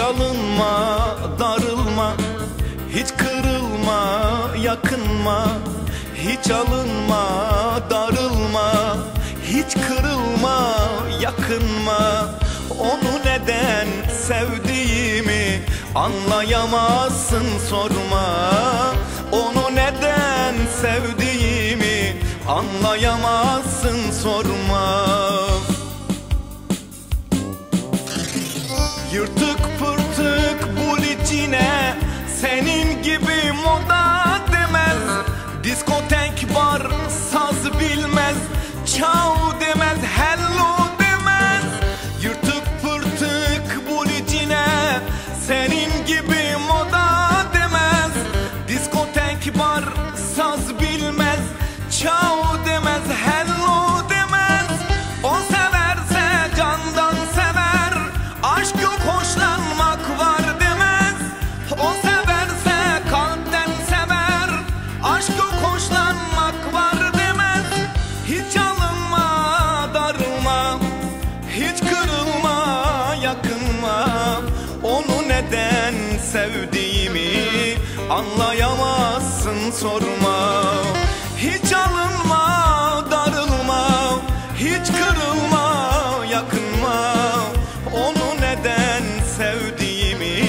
Çalınma, darılma, hiç kırılma, yakınma Hiç alınma, darılma, hiç kırılma, yakınma. Onu neden sevdiğimi anlayamazsın sorma. Onu neden sevdiğimi anlayamazsın sorma. Senin gibi moda demez. Diskotek bar saz bilmez. Çav demez hello demez. Yırtık pırtık bul içine Senin gibi moda demez. Diskotek bar saz bilmez. Çav demez hello Anlayamazsın sorma. Hiç alınma darılma. Hiç kırılma yakınma. Onu neden sevdiğimi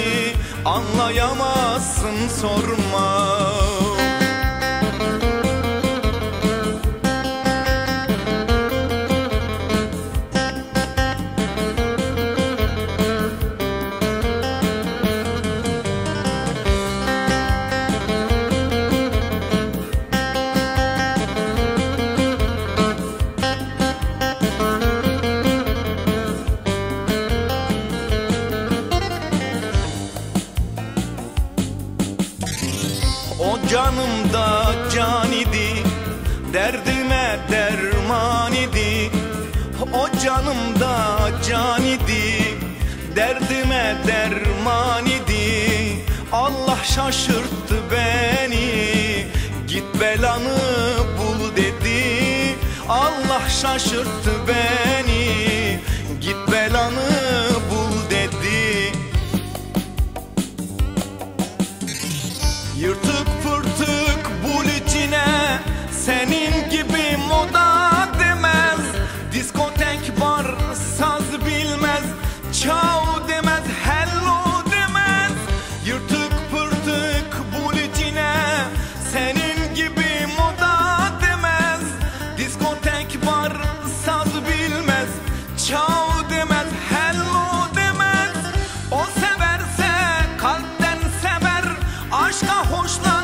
Anlayamazsın sorma O canımda can idi. Derdime derman idi. O canımda can idi. Derdime derman idi. Allah şaşırttı beni. Git belanı bul dedi. Allah şaşırttı beni arroz na